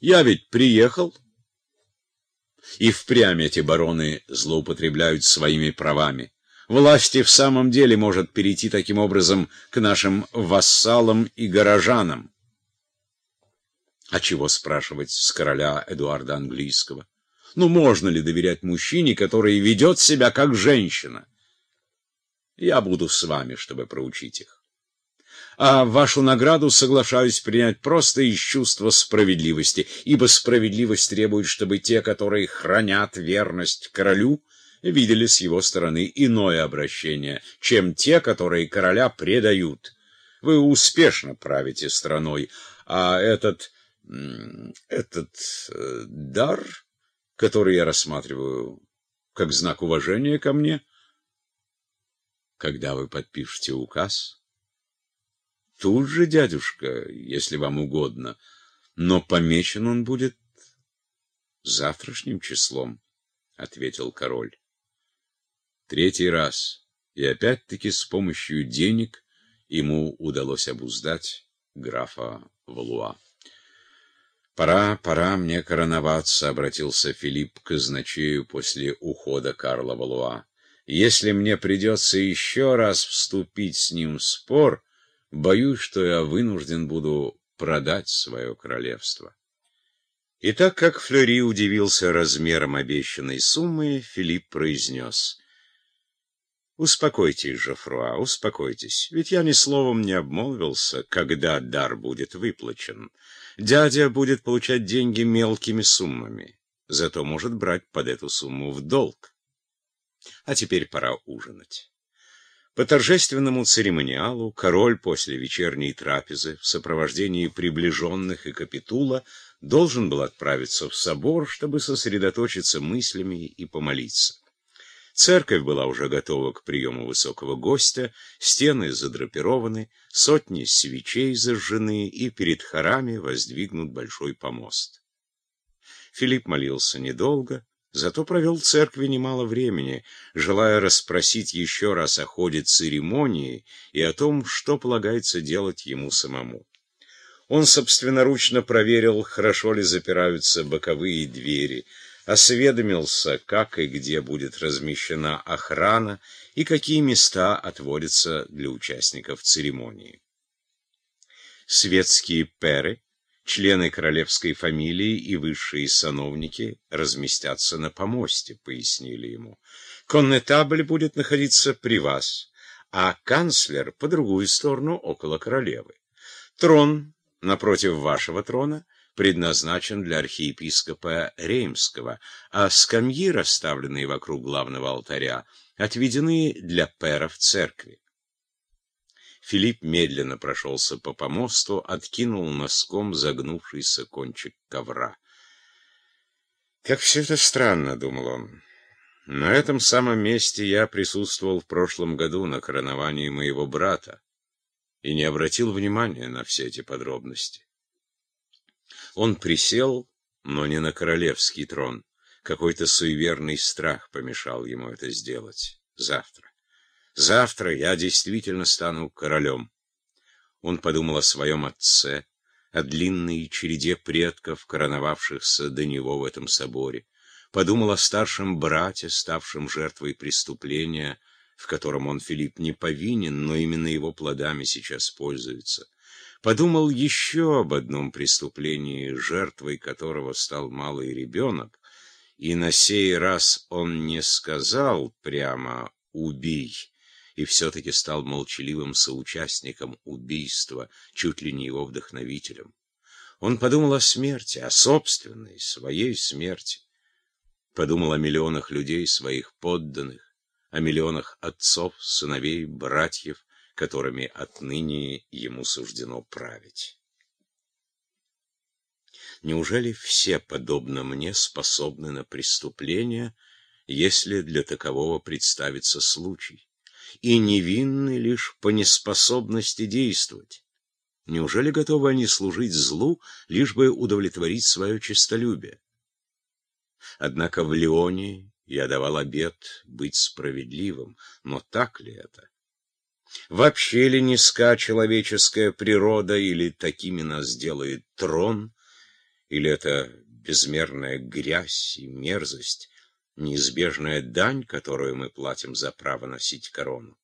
Я ведь приехал. И впрямь эти бароны злоупотребляют своими правами. Власть и в самом деле может перейти таким образом к нашим вассалам и горожанам. А чего спрашивать с короля Эдуарда Английского? Ну, можно ли доверять мужчине, который ведет себя как женщина? Я буду с вами, чтобы проучить их. А вашу награду соглашаюсь принять просто из чувства справедливости, ибо справедливость требует, чтобы те, которые хранят верность королю, видели с его стороны иное обращение, чем те, которые короля предают. Вы успешно правите страной, а этот... этот э, дар, который я рассматриваю как знак уважения ко мне, когда вы подпишете указ... Тут же, дядюшка, если вам угодно, но помечен он будет завтрашним числом, — ответил король. Третий раз, и опять-таки с помощью денег ему удалось обуздать графа Валуа. «Пора, пора мне короноваться», — обратился Филипп к казначею после ухода Карла Валуа. «Если мне придется еще раз вступить с ним в спор, боюсь, что я вынужден буду продать свое королевство». И так как Флери удивился размером обещанной суммы, Филипп произнес — Успокойтесь, Жофруа, успокойтесь, ведь я ни словом не обмолвился, когда дар будет выплачен. Дядя будет получать деньги мелкими суммами, зато может брать под эту сумму в долг. А теперь пора ужинать. По торжественному церемониалу король после вечерней трапезы в сопровождении приближенных и капитула должен был отправиться в собор, чтобы сосредоточиться мыслями и помолиться. Церковь была уже готова к приему высокого гостя, стены задрапированы, сотни свечей зажжены, и перед хорами воздвигнут большой помост. Филипп молился недолго, зато провел в церкви немало времени, желая расспросить еще раз о ходе церемонии и о том, что полагается делать ему самому. Он собственноручно проверил, хорошо ли запираются боковые двери, осведомился, как и где будет размещена охрана и какие места отводятся для участников церемонии. Светские перы, члены королевской фамилии и высшие сановники разместятся на помосте, пояснили ему. Коннетабль будет находиться при вас, а канцлер по другую сторону около королевы. Трон напротив вашего трона — предназначен для архиепископа Реймского, а скамьи, расставленные вокруг главного алтаря, отведены для перов церкви. Филипп медленно прошелся по помосту, откинул носком загнувшийся кончик ковра. «Как все это странно», — думал он. «На этом самом месте я присутствовал в прошлом году на короновании моего брата и не обратил внимания на все эти подробности. Он присел, но не на королевский трон. Какой-то суеверный страх помешал ему это сделать. Завтра. Завтра я действительно стану королем. Он подумал о своем отце, о длинной череде предков, короновавшихся до него в этом соборе. Подумал о старшем брате, ставшем жертвой преступления, в котором он, Филипп, не повинен, но именно его плодами сейчас пользуется подумал еще об одном преступлении, жертвой которого стал малый ребенок, и на сей раз он не сказал прямо «убей», и все-таки стал молчаливым соучастником убийства, чуть ли не его вдохновителем. Он подумал о смерти, о собственной, своей смерти. Подумал о миллионах людей, своих подданных, о миллионах отцов, сыновей, братьев, которыми отныне ему суждено править. Неужели все, подобно мне, способны на преступление, если для такового представится случай, и невинны лишь по неспособности действовать? Неужели готовы они служить злу, лишь бы удовлетворить свое честолюбие? Однако в Леоне я давал обет быть справедливым, но так ли это? Вообще ли низка человеческая природа, или такими нас делает трон, Или это безмерная грязь и мерзость, неизбежная дань, которую мы платим за право носить корону?